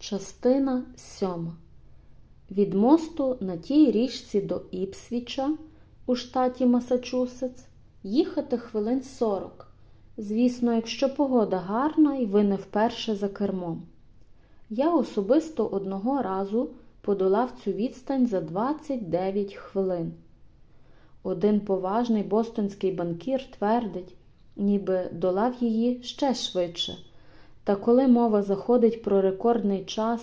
Частина сьома. Від мосту на тій річці до Іпсвіча у штаті Масачусетс їхати хвилин 40. Звісно, якщо погода гарна і ви не вперше за кермом. Я особисто одного разу подолав цю відстань за 29 хвилин. Один поважний бостонський банкір твердить, ніби долав її ще швидше. Та коли мова заходить про рекордний час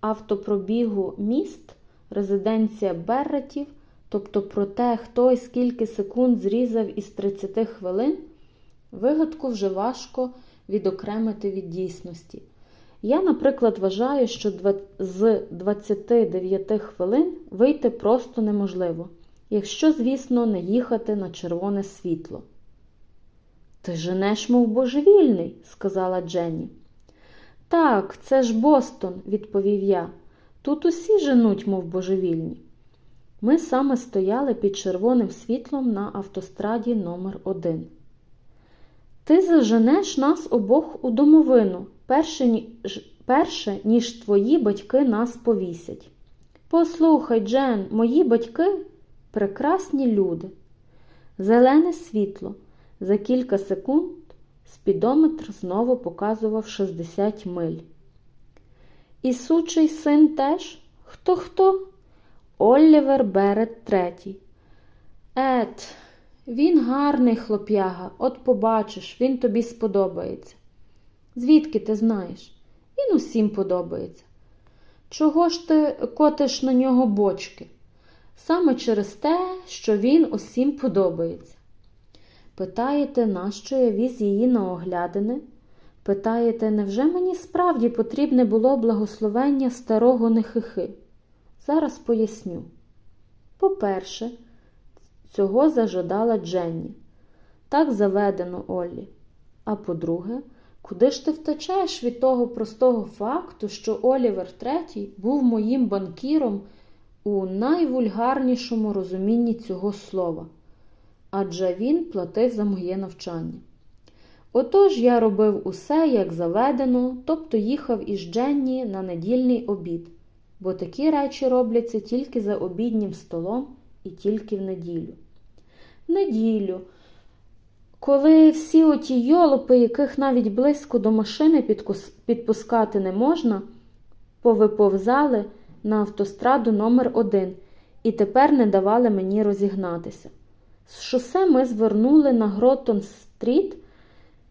автопробігу міст, резиденція Берретів, тобто про те, хто і скільки секунд зрізав із 30 хвилин, вигадку вже важко відокремити від дійсності. Я, наприклад, вважаю, що з 29 хвилин вийти просто неможливо, якщо, звісно, не їхати на червоне світло. Ти женеш, мов божевільний, сказала Дженні. Так, це ж Бостон, відповів я. Тут усі женуть, мов божевільні. Ми саме стояли під червоним світлом на автостраді номер 1 Ти заженеш нас обох у домовину, перше, ніж, перше, ніж твої батьки нас повісять. Послухай, Джен, мої батьки прекрасні люди. Зелене світло. За кілька секунд спідометр знову показував 60 миль. І сучий син теж? Хто хто? Олівер Берет третій. Ет, він гарний хлоп'яга, от побачиш, він тобі сподобається. Звідки ти знаєш? Він усім подобається. Чого ж ти котиш на нього бочки? Саме через те, що він усім подобається. Питаєте, нащо я віз її на оглядини? Питаєте, невже мені справді потрібне було благословення старого нехихи? Зараз поясню. По-перше, цього зажадала Дженні. Так заведено Оллі. А по-друге, куди ж ти втечеш від того простого факту, що Олівер III був моїм банкіром у найвульгарнішому розумінні цього слова? Адже він платив за моє навчання. Отож я робив усе, як заведено, тобто їхав із Дженні на недільний обід, бо такі речі робляться тільки за обіднім столом і тільки в неділю. Неділю, коли всі оті йолопи, яких навіть близько до машини підпускати не можна, повиповзали на автостраду номер 1 і тепер не давали мені розігнатися. З шосе ми звернули на Гротон стріт,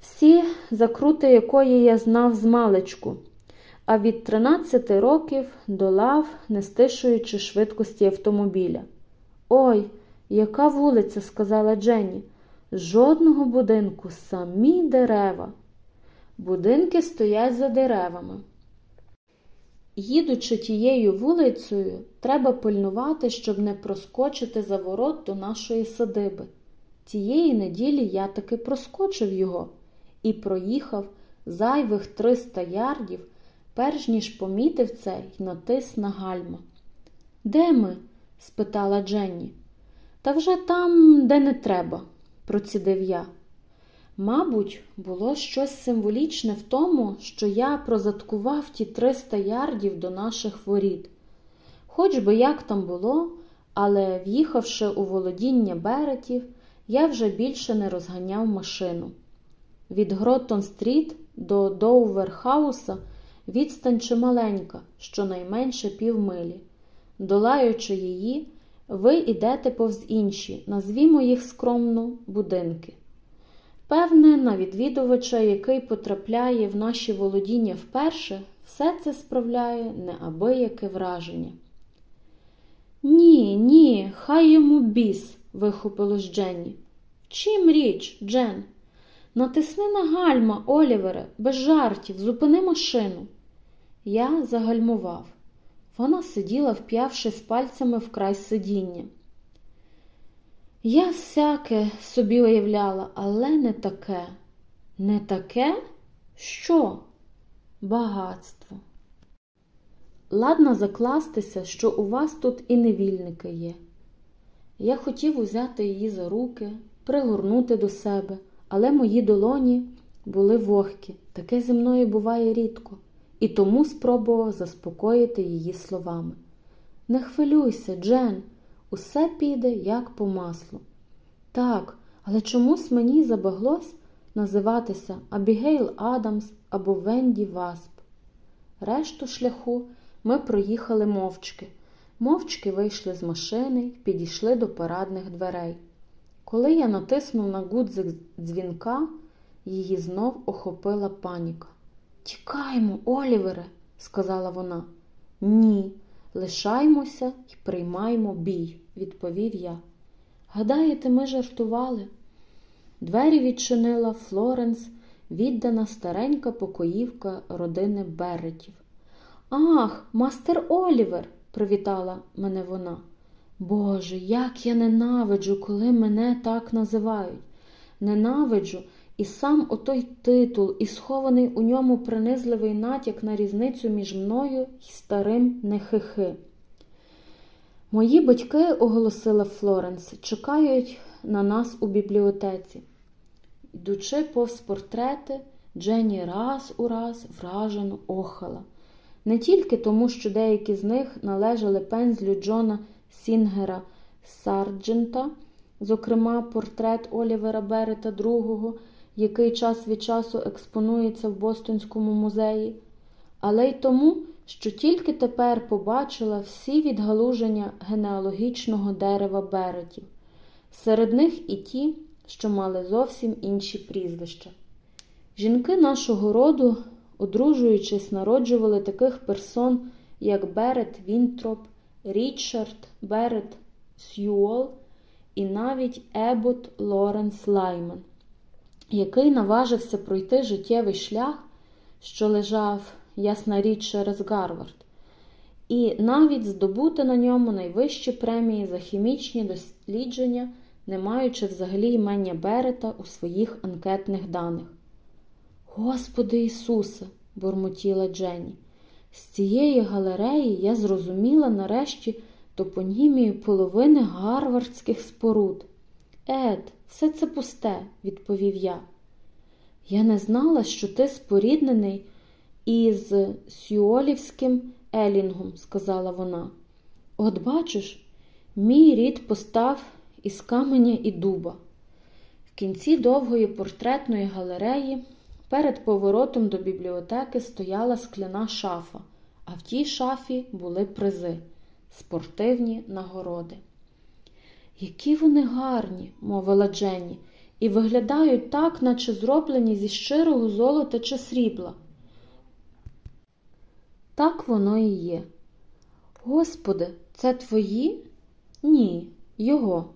всі закрути якої я знав з маличку, а від 13 років долав, не стишуючи швидкості автомобіля. Ой, яка вулиця, сказала Дженні. Жодного будинку, самі дерева. Будинки стоять за деревами. Їдучи тією вулицею, треба пильнувати, щоб не проскочити за ворот до нашої садиби. Тієї неділі я таки проскочив його і проїхав зайвих 300 ярдів, перш ніж помітив це й натис на гальма. Де ми? спитала Дженні. Та вже там, де не треба, процідив я. Мабуть, було щось символічне в тому, що я прозадкував ті 300 ярдів до наших воріт. Хоч би як там було, але, в'їхавши у володіння Беретів, я вже більше не розганяв машину. Від Гротон-стріт до Доуверхауса відстань чималенька, щонайменше півмилі. Долаючи її, ви йдете повз інші, назвімо їх скромно, будинки. Певне, на відвідувача, який потрапляє в наші володіння вперше, все це справляє неабияке враження. Ні, ні, хай йому біс, вихопилось Дженні. Чим річ, Джен? Натисни на гальма, Олівере, без жартів, зупини машину. Я загальмував. Вона сиділа, вп'явшись пальцями в край сидіння. Я всяке собі уявляла, але не таке. Не таке? Що? Багатство. Ладно закластися, що у вас тут і невільники є. Я хотів узяти її за руки, пригорнути до себе, але мої долоні були вогкі, таке зі мною буває рідко, і тому спробував заспокоїти її словами. Не хвилюйся, Джен, усе піде як по маслу. Так, але чомусь мені забаглось називатися Абігейл Адамс або Венді Васп. Решту шляху ми проїхали мовчки. Мовчки вийшли з машини й підійшли до парадних дверей. Коли я натиснув на гудзик дзвінка, її знов охопила паніка. Тікаймо, Олівере, сказала вона. Ні, лишаймося і приймаймо бій, відповів я. Гадаєте, ми жартували? Двері відчинила Флоренс, віддана старенька покоївка родини Беретів. Ах, мастер Олівер, привітала мене вона. Боже, як я ненавиджу, коли мене так називають. Ненавиджу і сам отой титул, і схований у ньому принизливий натяк на різницю між мною і старим нехихи. Мої батьки, оголосила Флоренс, чекають на нас у бібліотеці. Йдучи повз портрети, Дженні раз у раз вражено охала. Не тільки тому, що деякі з них належали пензлю Джона Сінгера Сарджента, зокрема, портрет Олівера Берета II, який час від часу експонується в Бостонському музеї, але й тому, що тільки тепер побачила всі відгалуження генеалогічного дерева Беретів, серед них і ті, що мали зовсім інші прізвища. Жінки нашого роду, одружуючись, народжували таких персон, як Берет Вінтроп, Річард, Берет Сьюол і навіть Ебот Лоренс Лайман, який наважився пройти життєвий шлях, що лежав, ясна річ, через Гарвард, і навіть здобути на ньому найвищі премії за хімічні дослідження не маючи взагалі імення Берета у своїх анкетних даних. Господи Ісусе, бурмотіла Дженні, з цієї галереї я зрозуміла нарешті топонімію половини гарвардських споруд. Ед, все це пусте, відповів я. Я не знала, що ти споріднений із Сюолівським Елінгом, сказала вона. От бачиш, мій рід постав із каменя і дуба. В кінці довгої портретної галереї перед поворотом до бібліотеки стояла скляна шафа, а в тій шафі були призи, спортивні нагороди. Які вони гарні, мовила Дженні, і виглядають так, наче зроблені зі щирого золота чи срібла. Так воно і є. Господи, це твої? Ні, його.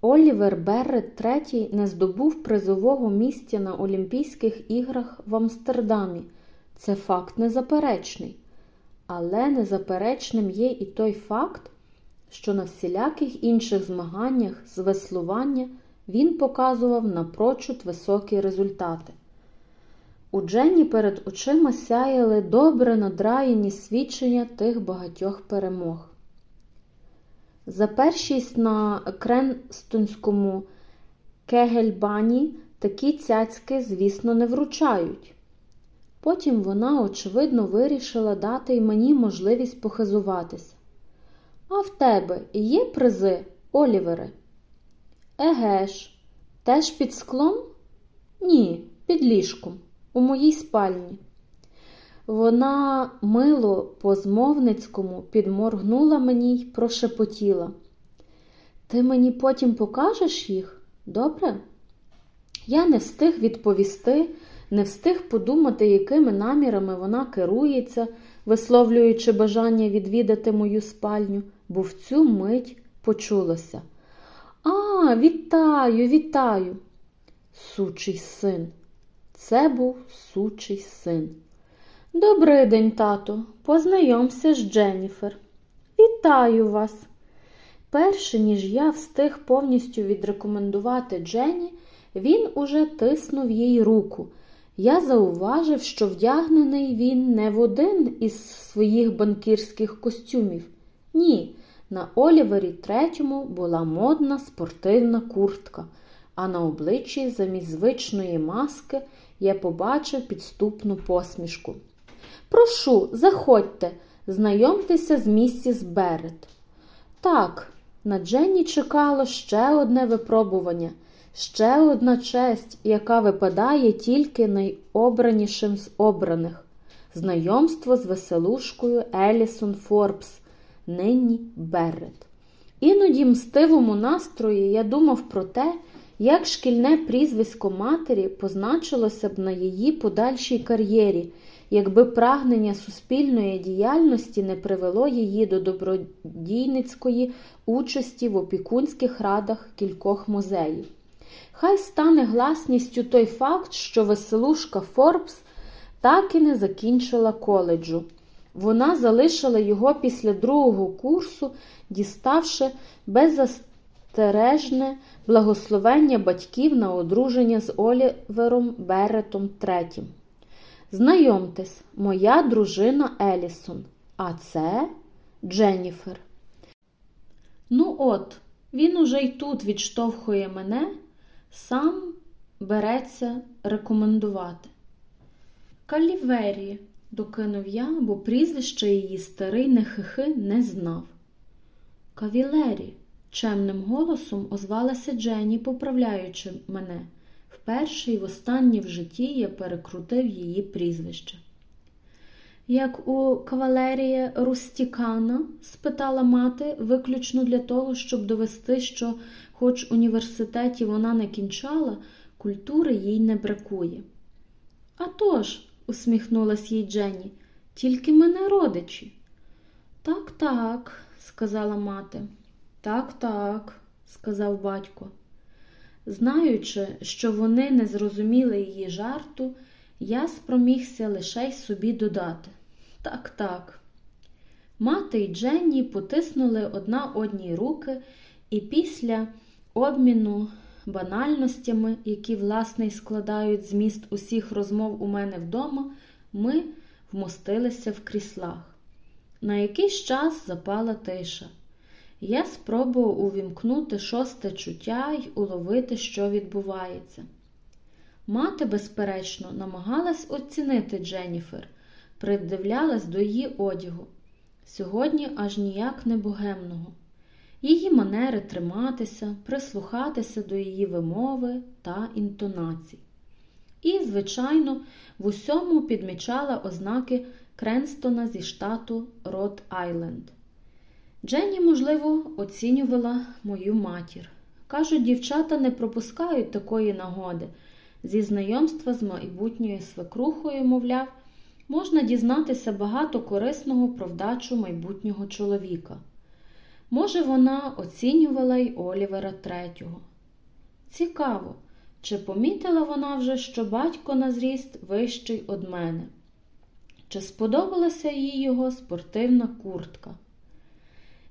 Олівер Беррет III не здобув призового місця на Олімпійських іграх в Амстердамі. Це факт незаперечний. Але незаперечним є і той факт, що на всіляких інших змаганнях з веслування він показував напрочуд високі результати. У Дженні перед очима сяяли добре надраєні свідчення тих багатьох перемог. За першість на Кренстонському кегельбані такі цяцьки, звісно, не вручають. Потім вона, очевидно, вирішила дати й мені можливість похизуватися. А в тебе є призи, Олівере? Еге ж, теж під склом? Ні, під ліжком, у моїй спальні. Вона мило по змовницькому підморгнула мені й прошепотіла. Ти мені потім покажеш їх? Добре? Я не встиг відповісти, не встиг подумати, якими намірами вона керується, висловлюючи бажання відвідати мою спальню, бо в цю мить почулося. А, вітаю, вітаю. Сучий син. Це був сучий син. Добрий день, тату. Познайомся з Дженніфер. Вітаю вас. Перше, ніж я встиг повністю відрекомендувати Дженні, він уже тиснув їй руку. Я зауважив, що вдягнений він не в один із своїх банкірських костюмів. Ні, на Олівері третьому була модна спортивна куртка, а на обличчі замість звичної маски я побачив підступну посмішку. Прошу, заходьте, знайомтеся з місіс Берет. Так, на Дженні чекало ще одне випробування, ще одна честь, яка випадає тільки найобранішим з обраних знайомство з веселушкою Елісон Форбс, нині Берет. Іноді мстивому настрої я думав про те, як шкільне прізвисько матері позначилося б на її подальшій кар'єрі, якби прагнення суспільної діяльності не привело її до добродійницької участі в опікунських радах кількох музеїв. Хай стане гласністю той факт, що веселушка Форбс так і не закінчила коледжу. Вона залишила його після другого курсу, діставши беззастережне благословення батьків на одруження з Олівером Беретом III. Знайомтесь, моя дружина Елісон, а це Дженніфер. Ну, от, він уже й тут відштовхує мене, сам береться рекомендувати. Калівері, докинув я, бо прізвище її старий нехихи не знав. Кавілері, чемним голосом озвалася Дженні, поправляючи мене. Вперше і востаннє в житті я перекрутив її прізвище. Як у кавалерія Рустікана? спитала мати, виключно для того, щоб довести, що, хоч університеті вона не кінчала, культури їй не бракує. «А тож», – усміхнулась їй Дженні, тільки мене родичі. Так, так, сказала мати. Так, так, сказав батько. Знаючи, що вони не зрозуміли її жарту, я спромігся лише й собі додати. Так, так. Мати й Дженні потиснули одна одній руки, і після обміну банальностями, які, власне, й складають зміст усіх розмов у мене вдома, ми вмостилися в кріслах. На якийсь час запала тиша. Я спробував увімкнути шосте чуття й уловити, що відбувається. Мати, безперечно, намагалась оцінити Дженніфер, придивлялась до її одягу. Сьогодні аж ніяк не богемного. Її манери триматися, прислухатися до її вимови та інтонацій. І, звичайно, в усьому підмічала ознаки Кренстона зі штату Рот Айленд. Дженні, можливо, оцінювала мою матір. Кажуть, дівчата не пропускають такої нагоди. Зі знайомства з майбутньою свекрухою, мовляв, можна дізнатися багато корисного про вдачу майбутнього чоловіка. Може, вона оцінювала й Олівера третього. Цікаво, чи помітила вона вже, що батько на зріст вищий од мене? Чи сподобалася їй його спортивна куртка?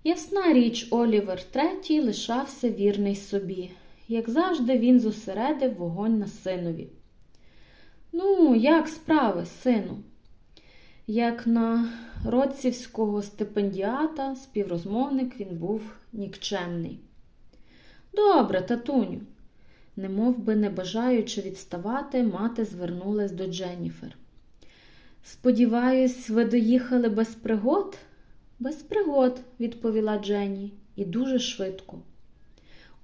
Ясна річ, Олівер третій лишався вірний собі. Як завжди, він зосередив вогонь на синові. Ну, як справи, сину? Як на родцівського стипендіата, співрозмовник він був нікчемний. Добре, татуню, немов би не бажаючи відставати, мати звернулась до Дженніфер. Сподіваюсь, ви доїхали без пригод? Без пригод, відповіла Дженні, і дуже швидко.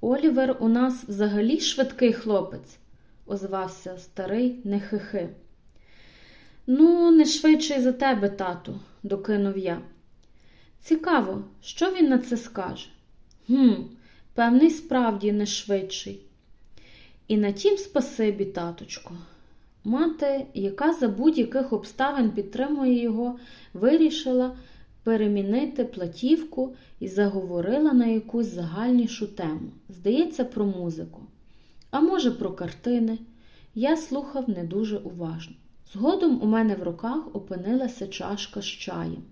Олівер у нас взагалі швидкий хлопець, озвався старий нехихи. Ну, не швидший за тебе, тату, докинув я. Цікаво, що він на це скаже? Гм, певний, справді не швидший. І на тім спасибі, таточко. Мати, яка за будь-яких обставин підтримує його, вирішила перемінити платівку і заговорила на якусь загальнішу тему. Здається, про музику. А може, про картини. Я слухав не дуже уважно. Згодом у мене в руках опинилася чашка з чаєм.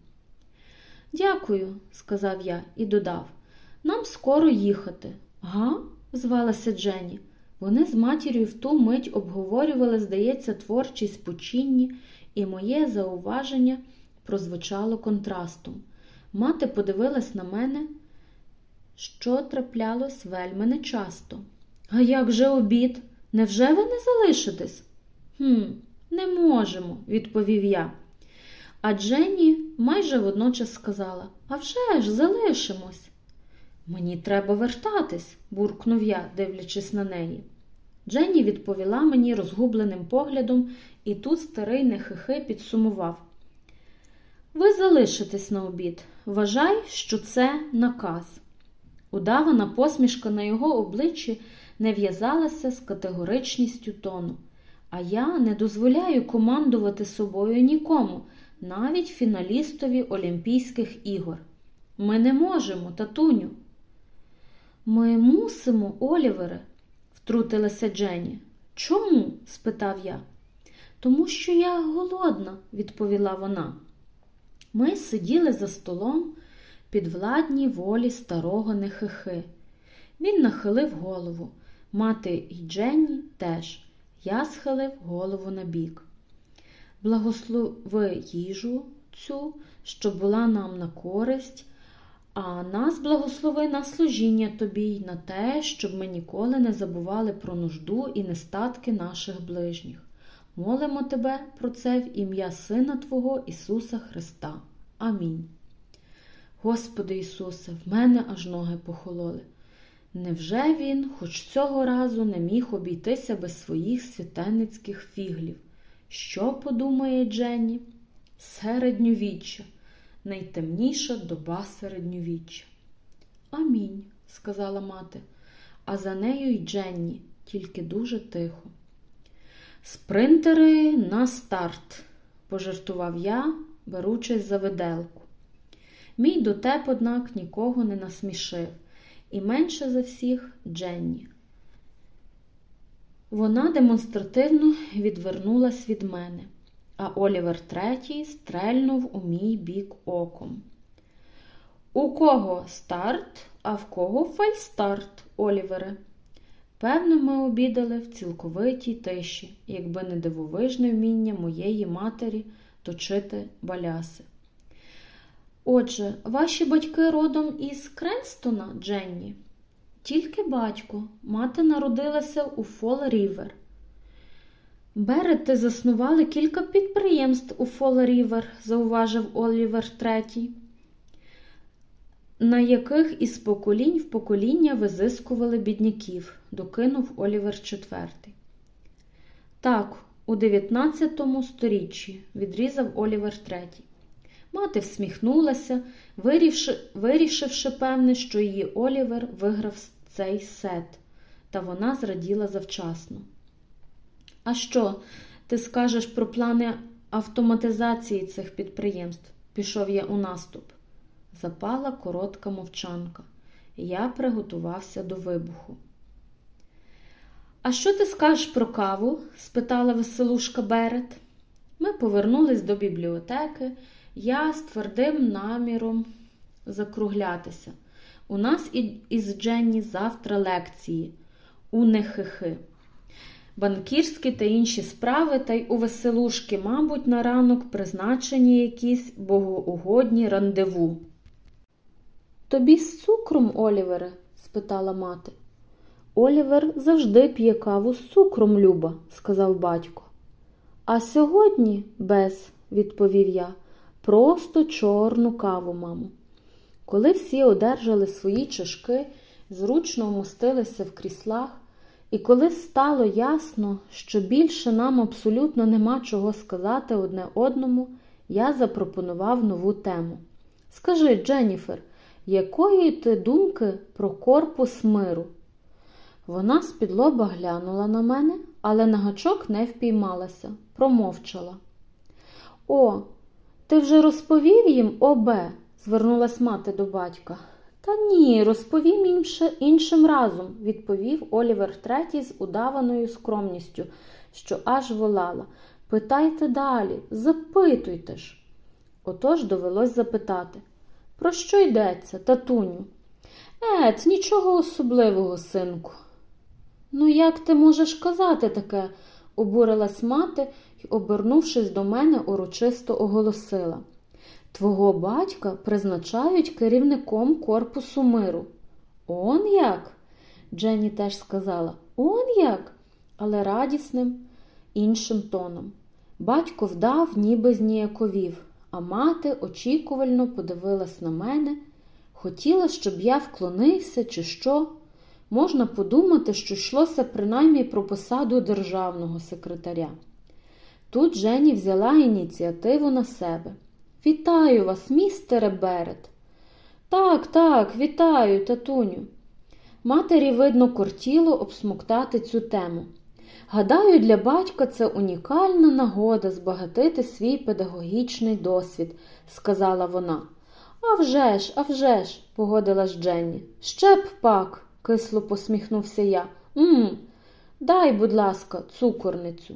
Дякую, сказав я і додав. Нам скоро їхати. Га? звалася Дженні. Вони з матір'ю в ту мить обговорювали, здається, творчість спочинні, і моє зауваження прозвучало контрастом. Мати подивилась на мене, що траплялось вельми нечасто. А як же обід? Невже ви не залишитесь? «Хм, не можемо, відповів я. А Дженні майже водночас сказала «А вже ж, залишимось. Мені треба вертатись, буркнув я, дивлячись на неї. Дженні відповіла мені розгубленим поглядом, і тут старий нехихи підсумував. Ви залишитесь на обід. Вважай, що це наказ. Удавана посмішка на його обличчі не в'язалася з категоричністю тону. А я не дозволяю командувати собою нікому, навіть фіналістові Олімпійських ігор. Ми не можемо, татуню. Ми мусимо, Олівере, втрутилася Дженні. Чому? спитав я. Тому що я голодна, відповіла вона. Ми сиділи за столом під владній волі старого нехихи. Він нахилив голову. Мати і Дженні теж. Я схилив голову на бік. Благослови їжу цю, що була нам на користь, а нас благослови на служіння тобі й на те, щоб ми ніколи не забували про нужду і нестатки наших ближніх. Молимо тебе про це в ім'я Сина Твого Ісуса Христа. Амінь. Господи Ісусе, в мене аж ноги похололи. Невже він хоч цього разу не міг обійтися без своїх святенницьких фіглів? Що подумає Дженні? Середньовіччя, найтемніша доба середньовіччя. Амінь, сказала мати, а за нею й Дженні, тільки дуже тихо. Спринтери на старт, пожартував я, беручись за виделку. Мій дотеп, однак, нікого не насмішив, і менше за всіх Дженні. Вона демонстративно відвернулась від мене, а Олівер третій стрельнув у мій бік оком. У кого старт, а в кого фальстарт, Олівере? Певно, ми обідали в цілковитій тиші, якби не дивовижне вміння моєї матері точити баляси. Отже, ваші батьки родом із Кренстона, Дженні? Тільки батько, мати народилася у Фол Рівер. Берети заснували кілька підприємств у Фол Рівер, зауважив Олівер третій, на яких із поколінь в покоління визискували бідняків, докинув Олівер четвертий. Так, у 19 сторіччі, відрізав Олівер третій. Мати всміхнулася, вирішивши, вирішивши, певне, що її Олівер виграв цей сет, та вона зраділа завчасно. А що, ти скажеш про плани автоматизації цих підприємств? Пішов я у наступ. Запала коротка мовчанка. Я приготувався до вибуху. А що ти скажеш про каву? спитала веселушка Берет. Ми повернулись до бібліотеки. Я з твердим наміром закруглятися. У нас із Дженні завтра лекції у нехихи. Банкірські та інші справи, та й у веселушки, мабуть, на ранок призначені якісь богоугодні рандеву. Тобі з цукром, Олівере? спитала мати. Олівер завжди п'є каву з цукром, Люба, сказав батько. А сьогодні без, відповів я, просто чорну каву, мамо. Коли всі одержали свої чашки, зручно вмостилися в кріслах, і коли стало ясно, що більше нам абсолютно нема чого сказати одне одному, я запропонував нову тему. Скажи, Дженніфер, якої ти думки про корпус миру? Вона з-під лоба глянула на мене, але на гачок не впіймалася, промовчала. О, ти вже розповів їм обе? звернулась мати до батька. Та ні, розповім інше, іншим разом, відповів Олівер третій з удаваною скромністю, що аж волала. Питайте далі, запитуйте ж. Отож довелось запитати. Про що йдеться, татуню? Ет, нічого особливого, синку. Ну, як ти можеш казати таке? обурилась мати і, обернувшись до мене, урочисто оголосила. Твого батька призначають керівником корпусу миру. Он як? Дженні теж сказала, он як, але радісним, іншим тоном. Батько вдав, ніби зніяковів, а мати очікувально подивилась на мене, хотіла, щоб я вклонився, чи що. Можна подумати, що йшлося принаймні про посаду державного секретаря. Тут Жені взяла ініціативу на себе. Вітаю вас, містере Берет. Так, так, вітаю, татуню. Матері, видно, кортіло обсмоктати цю тему. Гадаю, для батька це унікальна нагода збагатити свій педагогічний досвід, сказала вона. «А вже ж, а вже ж», – погодилась Дженні. Ще б пак, кисло посміхнувся я. «Мм, дай, будь ласка, цукорницю.